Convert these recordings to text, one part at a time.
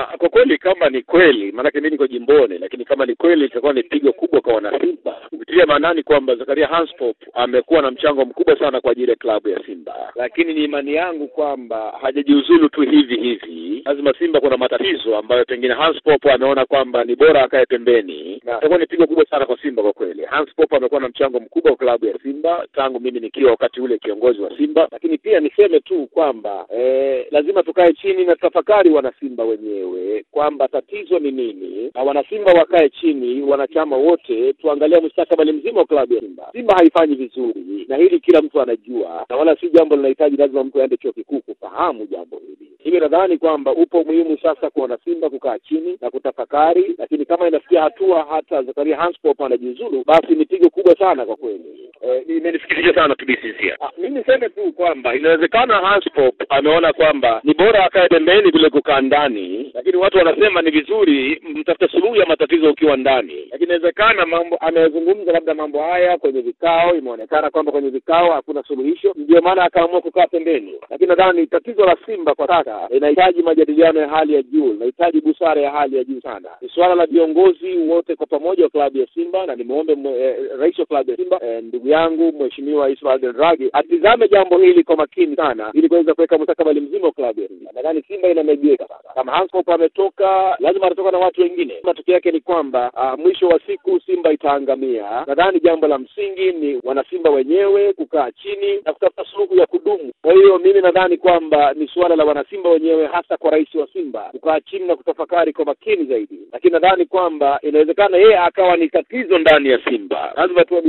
Ah, kwa kweli kama ni kweli, maanake mimi niko jimboni, lakini kama ni kweli itakuwa ni pigo kubwa kwa wanasimba, ukitilia maanani kwamba Zakaria Hanspop amekuwa na mchango mkubwa sana kwa ajili ya klabu ya Simba, lakini ni imani yangu kwamba hajajiuzulu tu hivi hivi. Lazima Simba kuna matatizo ambayo pengine Hanspop ameona kwamba ni bora akae pembeni, na itakuwa ni pigo kubwa sana kwa Simba kwa kweli. Hanspop amekuwa na mchango mkubwa kwa klabu ya Simba tangu mimi nikiwa wakati ule kiongozi wa Simba, lakini pia niseme tu kwamba eh, lazima tukae chini na tafakari wanasimba wenyewe kwamba tatizo ni nini, na wanasimba wakae chini, wanachama wote tuangalia mustakabali mzima wa klabu ya Simba. Simba haifanyi vizuri, na hili kila mtu anajua, na wala si jambo linahitaji lazima mtu aende chuo kikuu kufahamu jambo hili. Hivyo nadhani kwamba upo muhimu sasa kwa wanasimba kukaa chini na kutafakari, lakini kama inafikia hatua hata Zakaria Hanspop anajiuzulu, basi ni pigo kubwa sana kwa kweli. Eh, imenisikitisha sana to be sincere. Ah, mimi niseme tu kwamba inawezekana Hanspop ameona kwamba ni bora akae pembeni vile kukaa ndani, lakini watu wanasema ni vizuri mtafute suluhu ya matatizo ukiwa ndani, lakini inawezekana mambo amezungumza labda mambo haya kwenye vikao, imeonekana kwamba kwenye vikao hakuna suluhisho, ndio maana akaamua kukaa pembeni. Lakini nadhani tatizo la Simba kwa sasa linahitaji majadiliano ya hali ya juu, linahitaji busara ya hali ya juu sana. Ni suala la viongozi wote kwa pamoja wa klabu ya Simba, na nimwombe eh, rais wa klabu ya Simba eh, ndugu yangu mheshimiwa Ismail Dragi atizame jambo hili kwa makini sana, ili kuweza kuweka mustakabali mzima wa klabu Simba. Nadhani Simba inamejeka sasa. Kama Hanskop ametoka, lazima atatoka na watu wengine. Matokeo yake ni kwamba uh, mwisho wa siku Simba itaangamia. Nadhani jambo la msingi ni wanasimba wenyewe kukaa chini na kutafuta suluhu ya kudumu. Kwa hiyo mimi nadhani kwamba ni suala la wanasimba wenyewe, hasa kwa rais wa Simba kukaa chini na kutafakari kwa makini zaidi, lakini nadhani kwamba inawezekana yeye akawa ni tatizo ndani ya Simba. Lazima tuwe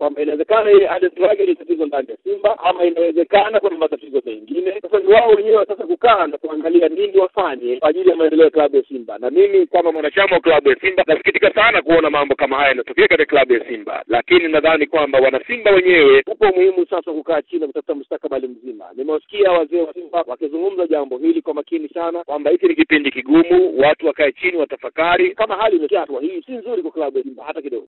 kwamba inawezekana yeye Adebayor ni tatizo ndani ya Simba, ama inawezekana kuna matatizo mengine. Sasa ni wao wenyewe sasa kukaa na kuangalia nini wafanye kwa ajili ya maendeleo ya klabu ya Simba. Na mimi kama mwanachama wa klabu ya Simba nasikitika sana kuona mambo kama haya yanatokea katika klabu ya Simba, lakini nadhani kwamba wanasimba wenyewe upo umuhimu sasa kukaa chini na kutafuta mustakabali mzima. Nimewasikia wazee wa Simba wakizungumza jambo hili kwa makini sana, kwamba hiki ni kipindi kigumu, watu wakae chini watafakari. Kama hali imefikia hatua hii, si nzuri kwa klabu ya Simba hata kidogo.